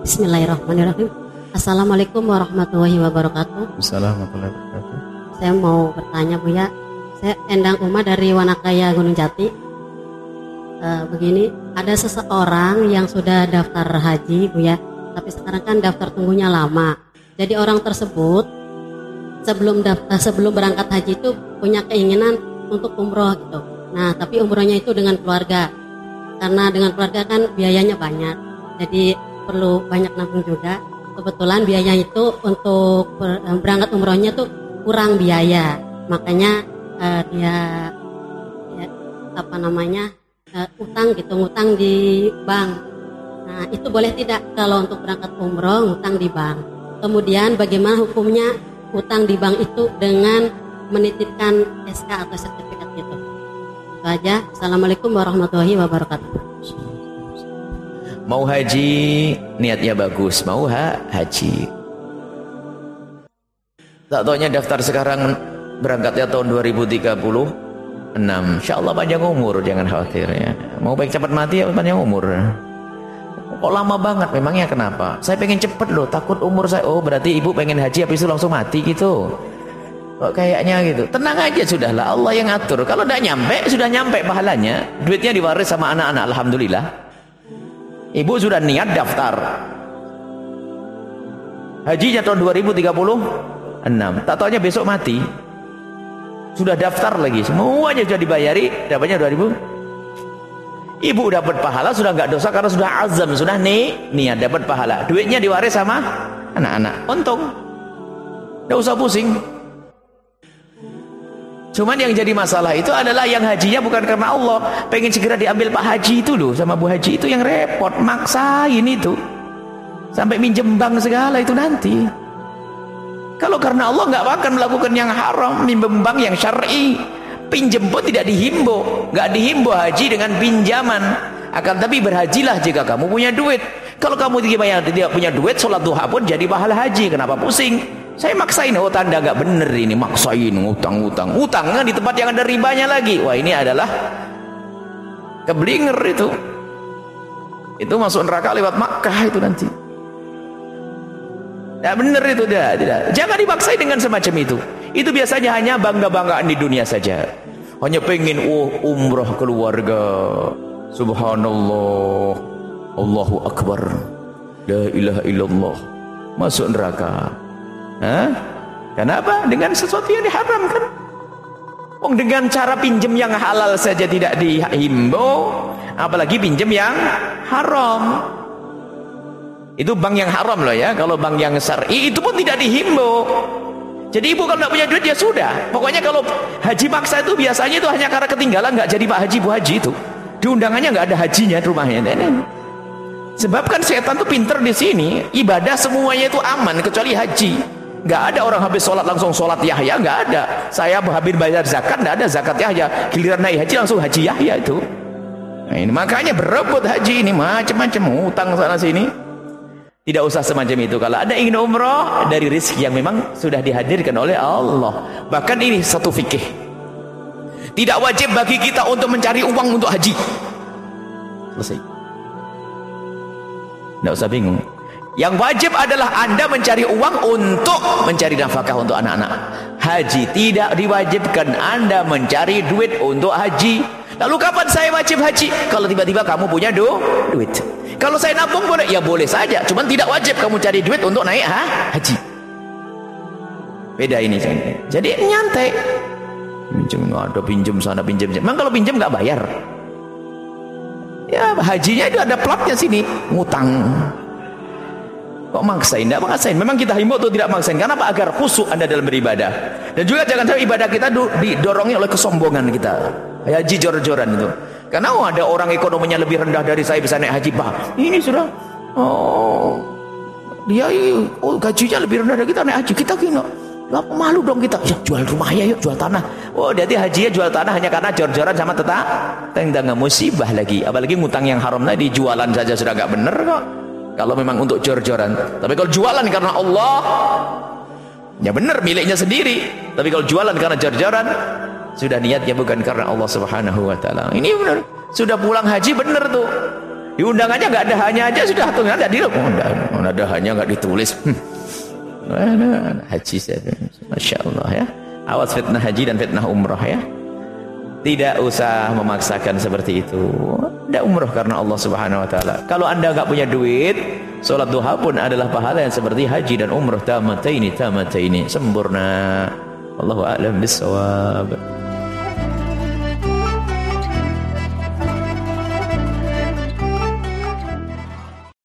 Bismillahirrahmanirrahim. Assalamualaikum warahmatullahi wabarakatuh. Assalamualaikum warahmatullahi wabarakatuh. Saya mau bertanya Bu ya. Saya Endang Uma dari Wanakaya Gunung Jati. Eh, begini, ada seseorang yang sudah daftar haji Bu ya, tapi sekarang kan daftar tunggunya lama. Jadi orang tersebut sebelum daftar sebelum berangkat haji itu punya keinginan untuk umroh gitu. Nah, tapi umrohnya itu dengan keluarga. Karena dengan keluarga kan biayanya banyak. Jadi perlu banyak nabung juga. Kebetulan biaya itu untuk eh, berangkat umrohnya tuh kurang biaya. Makanya eh, dia ya, apa namanya? eh, utang gitu, ngutang di bank. Nah, itu boleh tidak kalau untuk berangkat umroh ngutang di bank? Kemudian bagaimana hukumnya utang di bank itu dengan menitipkan SK atau sertifikat gitu? Itu aja. Assalamualaikum warahmatullahi wabarakatuh. Mau haji, niatnya bagus. Mau ha, haji. Tak taunya daftar sekarang berangkatnya tahun 2036. Insya Allah panjang umur, jangan khawatir ya. Mau baik cepat mati ya panjang umur. Kok lama banget memangnya kenapa? Saya pengen cepet loh, takut umur saya. Oh berarti ibu pengen haji habis itu langsung mati gitu. Kok kayaknya gitu. Tenang aja sudahlah, Allah yang atur. Kalau udah nyampe, sudah nyampe pahalanya. Duitnya diwaris sama anak-anak, Alhamdulillah. Ibu sudah niat daftar. Hajinya tahun 2036. Tak taunya besok mati. Sudah daftar lagi. Semuanya sudah dibayari. Dapatnya 2000. Ibu dapat pahala sudah nggak dosa karena sudah azam, sudah nih niat dapat pahala. Duitnya diwaris sama anak-anak. Untung. Nggak usah pusing. Cuman yang jadi masalah itu adalah yang hajinya bukan karena Allah. Pengen segera diambil Pak Haji itu loh sama Bu Haji itu yang repot. Maksain itu. Sampai minjem bank segala itu nanti. Kalau karena Allah nggak akan melakukan yang haram, minjem bank yang syar'i. Pinjem pun tidak dihimbau, nggak dihimbau haji dengan pinjaman. Akan tapi berhajilah jika kamu punya duit. Kalau kamu tidak punya duit, sholat duha pun jadi pahala haji. Kenapa pusing? Saya maksain, oh tanda nggak bener ini, maksain utang-utang. Utang kan di tempat yang ada ribanya lagi. Wah ini adalah keblinger itu. Itu masuk neraka lewat Makkah itu nanti. Tidak benar itu tidak, tidak. Jangan dipaksain dengan semacam itu. Itu biasanya hanya bangga-banggaan di dunia saja. Hanya pengen oh, umrah keluarga. Subhanallah. Allahu Akbar. La ilaha illallah. Masuk neraka. Hah? Kenapa? Dengan sesuatu yang diharamkan. Oh, dengan cara pinjam yang halal saja tidak dihimbau, apalagi pinjam yang haram. Itu bank yang haram loh ya. Kalau bank yang syar'i itu pun tidak dihimbau. Jadi ibu kalau tidak punya duit ya sudah. Pokoknya kalau haji maksa itu biasanya itu hanya karena ketinggalan nggak jadi Pak Haji Bu Haji itu. Di undangannya nggak ada hajinya di rumahnya. Sebab kan setan tuh pinter di sini. Ibadah semuanya itu aman kecuali haji. Nggak ada orang habis sholat langsung sholat Yahya nggak ada. Saya habis bayar zakat nggak ada zakat Yahya. Giliran naik haji langsung haji Yahya itu. Nah, ini makanya berebut haji ini macam-macam utang sana sini. Tidak usah semacam itu. Kalau ada ingin umroh dari rizki yang memang sudah dihadirkan oleh Allah. Bahkan ini satu fikih. Tidak wajib bagi kita untuk mencari uang untuk haji. Selesai. Tidak usah bingung. Yang wajib adalah anda mencari uang untuk mencari nafkah untuk anak-anak. Haji tidak diwajibkan anda mencari duit untuk haji. Lalu kapan saya wajib haji? Kalau tiba-tiba kamu punya du duit. Kalau saya nabung boleh? Ya boleh saja. Cuman tidak wajib kamu cari duit untuk naik ha? haji. Beda ini. Jadi nyantai. Pinjam ada pinjam sana pinjam. Memang kalau pinjam nggak bayar. Ya hajinya itu ada platnya sini. Ngutang. Kok maksain? Tidak maksain. Memang kita himbau atau tidak maksain. Karena apa? Agar khusyuk anda dalam beribadah. Dan juga jangan sampai ibadah kita didorongin oleh kesombongan kita. Haji jor-joran itu. Karena oh, ada orang ekonominya lebih rendah dari saya bisa naik haji. Bah, ini sudah. Oh, dia oh, gajinya lebih rendah dari kita naik haji. Kita gini. Gak malu dong kita. Ya, jual rumahnya yuk, jual tanah. Oh, jadi hajinya jual tanah hanya karena jor-joran sama tetap. Tentang musibah lagi. Apalagi ngutang yang haram tadi jualan saja sudah gak bener kok. Kalau memang untuk jor-joran. Tapi kalau jualan karena Allah, ya benar miliknya sendiri. Tapi kalau jualan karena jor-joran, sudah niatnya bukan karena Allah Subhanahu wa taala. Ini benar. Sudah pulang haji benar tuh. Di undangannya nggak ada hanya aja sudah tuh ada di oh, ada, ada hanya nggak ditulis. Mana haji saya, masya Allah ya. Awas fitnah haji dan fitnah umrah ya. Tidak usah memaksakan seperti itu. Tidak umrah karena Allah Subhanahu wa taala. Kalau Anda nggak punya duit, salat duha pun adalah pahala yang seperti haji dan umrah tamataini tamataini sempurna. Allahu a'lam bissawab.